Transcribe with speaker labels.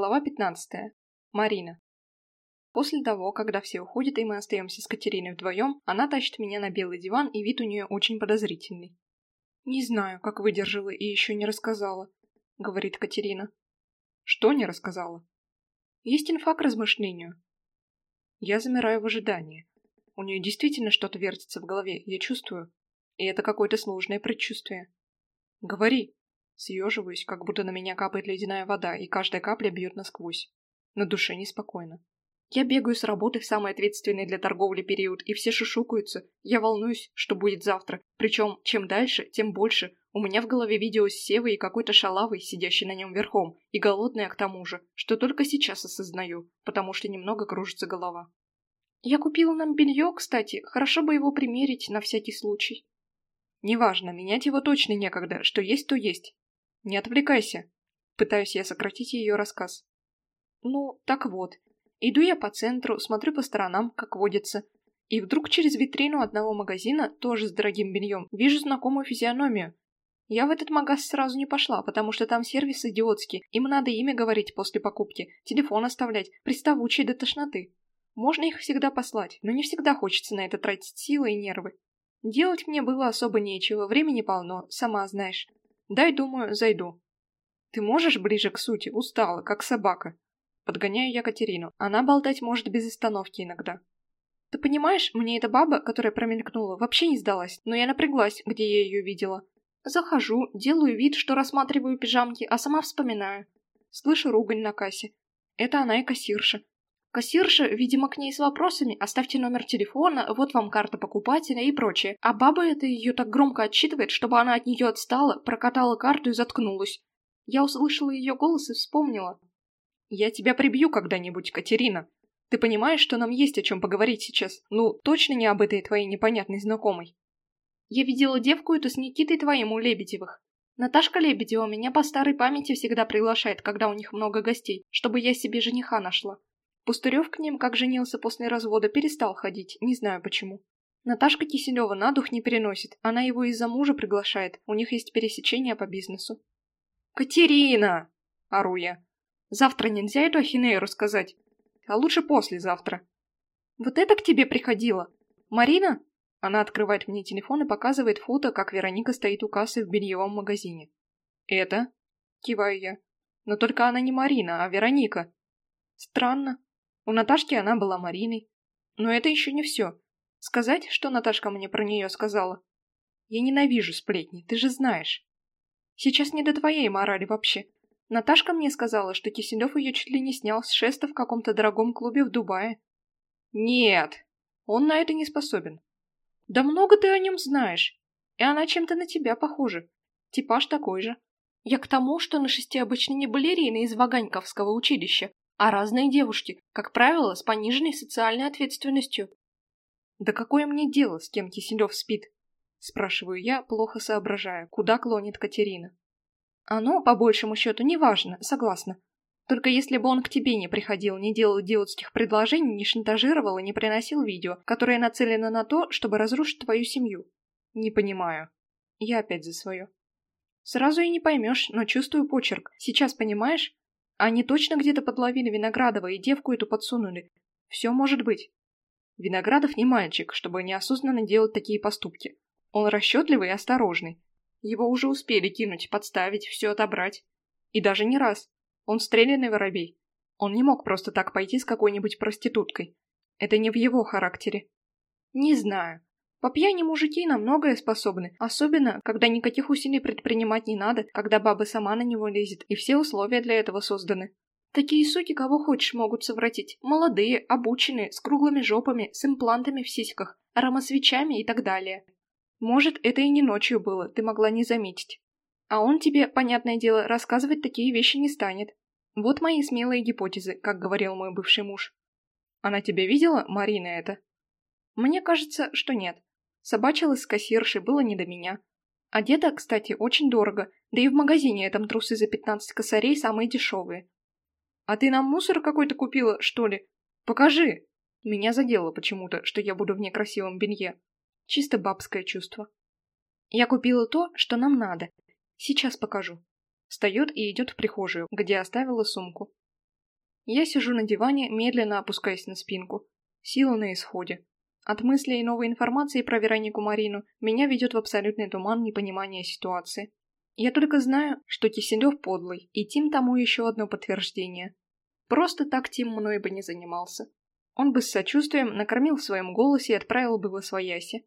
Speaker 1: Глава 15. Марина. После того, когда все уходят и мы остаемся с Катериной вдвоем, она тащит меня на белый диван, и вид у нее очень подозрительный. «Не знаю, как выдержала и еще не рассказала», — говорит Катерина. «Что не рассказала?» «Есть инфа к размышлению». Я замираю в ожидании. У нее действительно что-то вертится в голове, я чувствую. И это какое-то сложное предчувствие. «Говори», Съеживаюсь, как будто на меня капает ледяная вода, и каждая капля бьет насквозь. На душе неспокойно. Я бегаю с работы в самый ответственный для торговли период, и все шушукаются. Я волнуюсь, что будет завтра. Причем, чем дальше, тем больше. У меня в голове видео с Севой и какой-то шалавой, сидящей на нем верхом, и голодная к тому же, что только сейчас осознаю, потому что немного кружится голова. Я купила нам белье, кстати, хорошо бы его примерить на всякий случай. Неважно, менять его точно некогда, что есть, то есть. Не отвлекайся. Пытаюсь я сократить ее рассказ. Ну, так вот. Иду я по центру, смотрю по сторонам, как водится. И вдруг через витрину одного магазина, тоже с дорогим бельем, вижу знакомую физиономию. Я в этот магаз сразу не пошла, потому что там сервис идиотский, им надо имя говорить после покупки, телефон оставлять, приставучие до тошноты. Можно их всегда послать, но не всегда хочется на это тратить силы и нервы. Делать мне было особо нечего, времени полно, сама знаешь. Дай, думаю, зайду. Ты можешь ближе к сути? Устала, как собака. Подгоняю я Катерину. Она болтать может без остановки иногда. Ты понимаешь, мне эта баба, которая промелькнула, вообще не сдалась, но я напряглась, где я ее видела. Захожу, делаю вид, что рассматриваю пижамки, а сама вспоминаю. Слышу ругань на кассе. Это она и кассирша. Кассирша, видимо, к ней с вопросами «оставьте номер телефона», «вот вам карта покупателя» и прочее. А баба это ее так громко отчитывает, чтобы она от нее отстала, прокатала карту и заткнулась. Я услышала ее голос и вспомнила. «Я тебя прибью когда-нибудь, Катерина. Ты понимаешь, что нам есть о чем поговорить сейчас? Ну, точно не об этой твоей непонятной знакомой?» «Я видела девку эту с Никитой твоим у Лебедевых. Наташка Лебедева меня по старой памяти всегда приглашает, когда у них много гостей, чтобы я себе жениха нашла. Пустырев к ним, как женился после развода, перестал ходить, не знаю почему. Наташка Киселева на дух не переносит, она его из-за мужа приглашает, у них есть пересечение по бизнесу. «Катерина!» – ору я. «Завтра нельзя эту ахинею рассказать? А лучше послезавтра». «Вот это к тебе приходила? Марина?» Она открывает мне телефон и показывает фото, как Вероника стоит у кассы в бельевом магазине. «Это?» – киваю я. «Но только она не Марина, а Вероника». «Странно. У Наташки она была Мариной. Но это еще не все. Сказать, что Наташка мне про нее сказала? Я ненавижу сплетни, ты же знаешь. Сейчас не до твоей морали вообще. Наташка мне сказала, что Киселев ее чуть ли не снял с шеста в каком-то дорогом клубе в Дубае. Нет, он на это не способен. Да много ты о нем знаешь. И она чем-то на тебя похожа. Типаж такой же. Я к тому, что на шесте обычно не балерины из Ваганьковского училища, а разные девушки, как правило, с пониженной социальной ответственностью. «Да какое мне дело, с кем Киселев спит?» – спрашиваю я, плохо соображая, куда клонит Катерина. «Оно, по большему счету, не важно, согласна. Только если бы он к тебе не приходил, не делал идиотских предложений, не шантажировал и не приносил видео, которое нацелено на то, чтобы разрушить твою семью. Не понимаю. Я опять за свое. Сразу и не поймешь, но чувствую почерк. Сейчас понимаешь? Они точно где-то подловили Виноградова и девку эту подсунули. Все может быть. Виноградов не мальчик, чтобы неосознанно делать такие поступки. Он расчетливый и осторожный. Его уже успели кинуть, подставить, все отобрать. И даже не раз. Он стрелянный воробей. Он не мог просто так пойти с какой-нибудь проституткой. Это не в его характере. Не знаю. По пьяни мужики на многое способны, особенно, когда никаких усилий предпринимать не надо, когда баба сама на него лезет, и все условия для этого созданы. Такие суки кого хочешь могут совратить. Молодые, обученные, с круглыми жопами, с имплантами в сиськах, аромасвечами и так далее. Может, это и не ночью было, ты могла не заметить. А он тебе, понятное дело, рассказывать такие вещи не станет. Вот мои смелые гипотезы, как говорил мой бывший муж. Она тебя видела, Марина это? Мне кажется, что нет. Собачилась с кассиршей, было не до меня. Одета, кстати, очень дорого, да и в магазине этом трусы за 15 косарей самые дешевые. А ты нам мусор какой-то купила, что ли? Покажи! Меня задело почему-то, что я буду в некрасивом белье. Чисто бабское чувство. Я купила то, что нам надо. Сейчас покажу. Встает и идет в прихожую, где оставила сумку. Я сижу на диване, медленно опускаясь на спинку. Сила на исходе. От мыслей и новой информации про Веронику Марину меня ведет в абсолютный туман непонимания ситуации. Я только знаю, что Киселев подлый, и Тим тому еще одно подтверждение. Просто так Тим мной бы не занимался. Он бы с сочувствием накормил в своем голосе и отправил бы в освояси.